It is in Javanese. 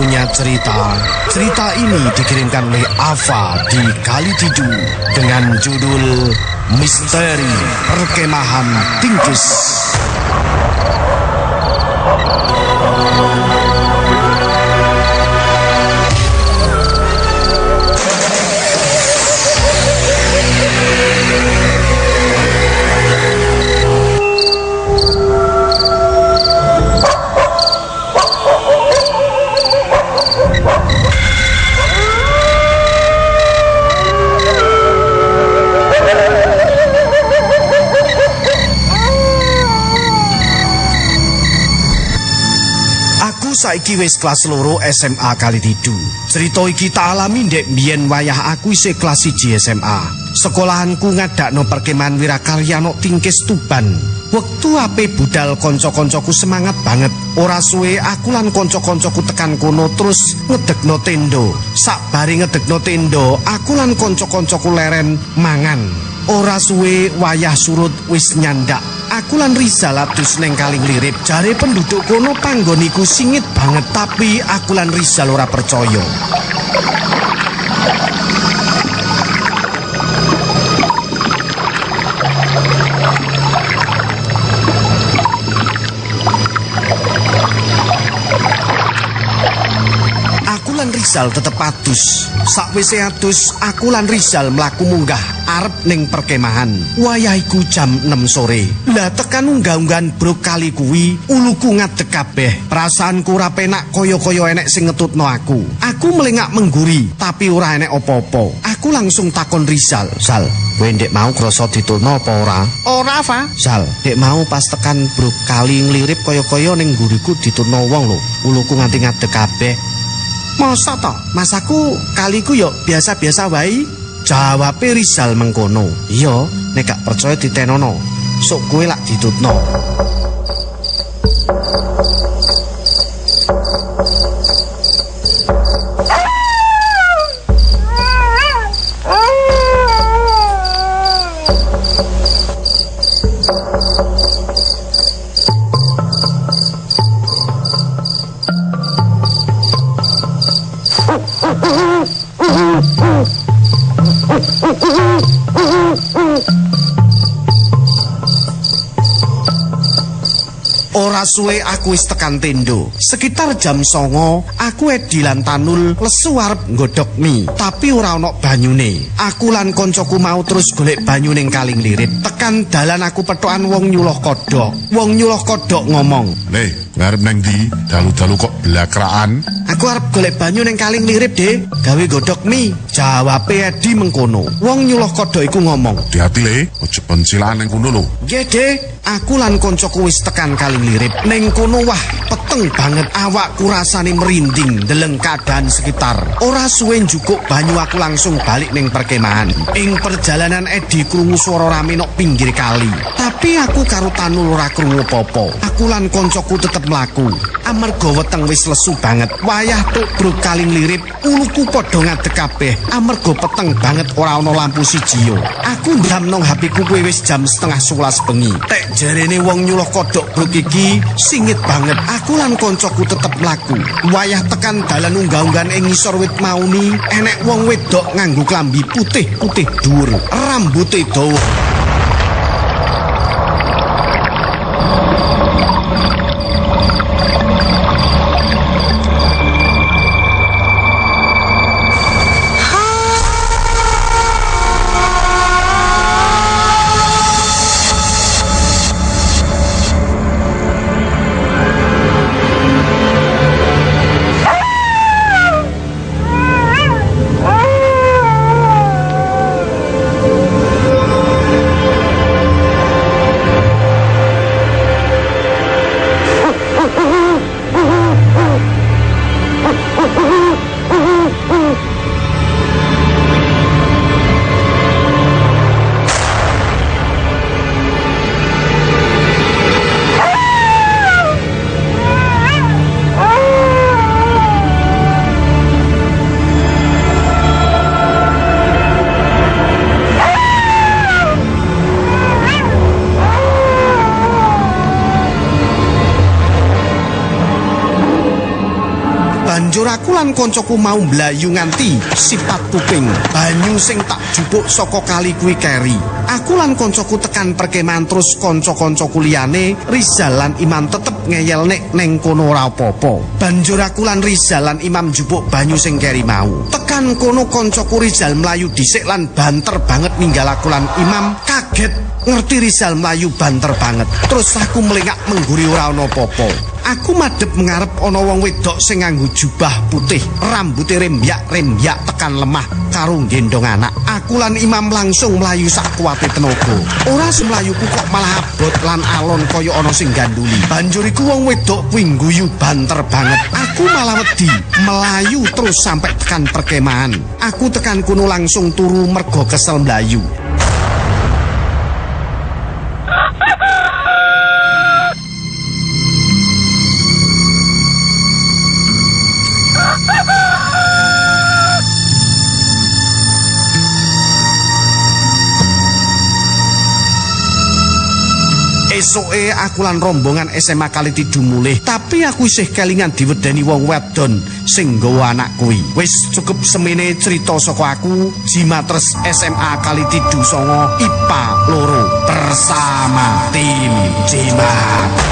punya cerita. Cerita ini dikirimkan oleh Ava di Kalididu dengan judul Misteri Perkemahan Tingkis. Saiki wis kelas loro SMA Kalididu. Cerita iki tak alami ndek biyen wayah aku isih kelas 1 SMA. Sekolahanku ngadakno perkemahan wirakarya no Tingkis Tuban. Wektu ape budal kanca-kancaku semangat banget. Ora suwe aku lan kanca-kancaku tekan kono terus ngedekno tendo. Sakbare ngedekno tendo, aku lan kanca-kancaku leren mangan. Ora suwe wayah surut wis nyandak. Aku lan Rizal atus neng kaling lirip. Jare penduduk kono panggoniku singit banget tapi aku lan Rizal ora percaya. Aku Rizal tetep adus. Sakwise adus, aku lan Rizal mlaku munggah arep ning perkemahan. Wayah iku jam 6 sore. Lah tekan unggah-unggahan brok kali kuwi, uluku ngadeg kabeh. Perasaanku ora penak kaya-kaya enek sing ngetutno aku. Aku melengak mengguri, tapi ora enek apa-apa. Aku langsung takon Rizal, "Sal, kowe ndek mau krasa ditulno apa ora?" Ora, Fa. Sal, dek mau pas tekan brok kali nglirip kaya-kaya ning guriku ditulno wong lho. Uluku nganti ngadeg kabeh. Masa toh? Masaku kaliku yo biasa-biasa wae. Jawabe Rizal mengkono. Iya, nek gak percaya ditenono. Sok kowe lak ditutno. Ora suwe aku wis tekan tendo. Sekitar jam songo, aku Edi lan Tanul lesu arep nggodhog mie, tapi ora ana banyune. Aku lan koncoku mau terus golek banyu ning kaling lirip. Tekan dalan aku petokan wong nyuluh kodhok. Wong nyuluh kodhok ngomong, Le, ngarep nang ndi? Dalu-dalu kok belakraan? Aku arep golek banyu ning kaling lirip, Dek. Gawe godhog mie. Jawabe Edi mengkono. Wong nyuluh kodhok iku ngomong, Hati-hati le, ojo pencilaan nang kono lho. Nggih, Dek. Aku lan koncoku wis tekan kaling lirip. Ning kono wah, peteng banget awakku rasane merinding deleng keadaan sekitar. Ora suwe njukuk banyu aku langsung balik ning perkemahan. Ing perjalanan Edi krungu swara rame nok pinggir kali. Tapi aku karo Tanul ora krungu apa-apa. Aku lan koncoku tetep mlaku. Amarga weteng wis lesu banget. Wayah tuk bro kaling lirip, uluku padha ngadeg kabeh. Amarga peteng banget ora ana lampu siji yo. Aku ndam nang HP-ku kuwi wis jam setengah 11 bengi. Tek jarene wong nyuluh kodhok bruk iki singit banget. Aku lan koncoku tetep mlaku. Wayah tekan dalan unggah-unggahan ing ngisor wit mauni, enek wong wedok nganggo klambi putih-putih dhuwur, rambuté dawa. Aku lan koncoku mau mblayu nganti sipat kuping. Banyu sing tak jupuk saka kali kuwi keri. Aku lan koncoku tekan perkemahan terus kanca-kancaku liyane Rizal lan Imam tetep ngeyel nek neng kono ora apa-apa. Banjur aku lan Rizal lan Imam jupuk banyu sing keri mau. Tekan kono koncoku Rizal mlayu dhisik lan banter banget ninggal aku lan Imam kaget ngerti Rizal mlayu banter banget. Terus aku melengak mengguri ora ana apa-apa. Aku madhep ngarep ana wong wedok sing nganggo jubah putih, rambuté rembyak-rembyak tekan lemah karo gendong anak. Aku lan Imam langsung mlayu sak kuwate tenaga. Ora semlayuku kok malah abot lan alon kaya ana sing ganduli. Banjur iku wong wedok kuwi guyu banter banget. Aku malah wedi melayu terus sampai tekan perkemahan. Aku tekan kuno langsung turu mergo kesel mlayu. Esoke aku lan rombongan SMA Kaliti mulih, tapi aku isih kelingan diwedeni wong wedon sing nggawa anak kuwi. Wis cukup semene cerita saka aku, Jimatres SMA Kaliti Songo IPA loro bersama tim Jimat.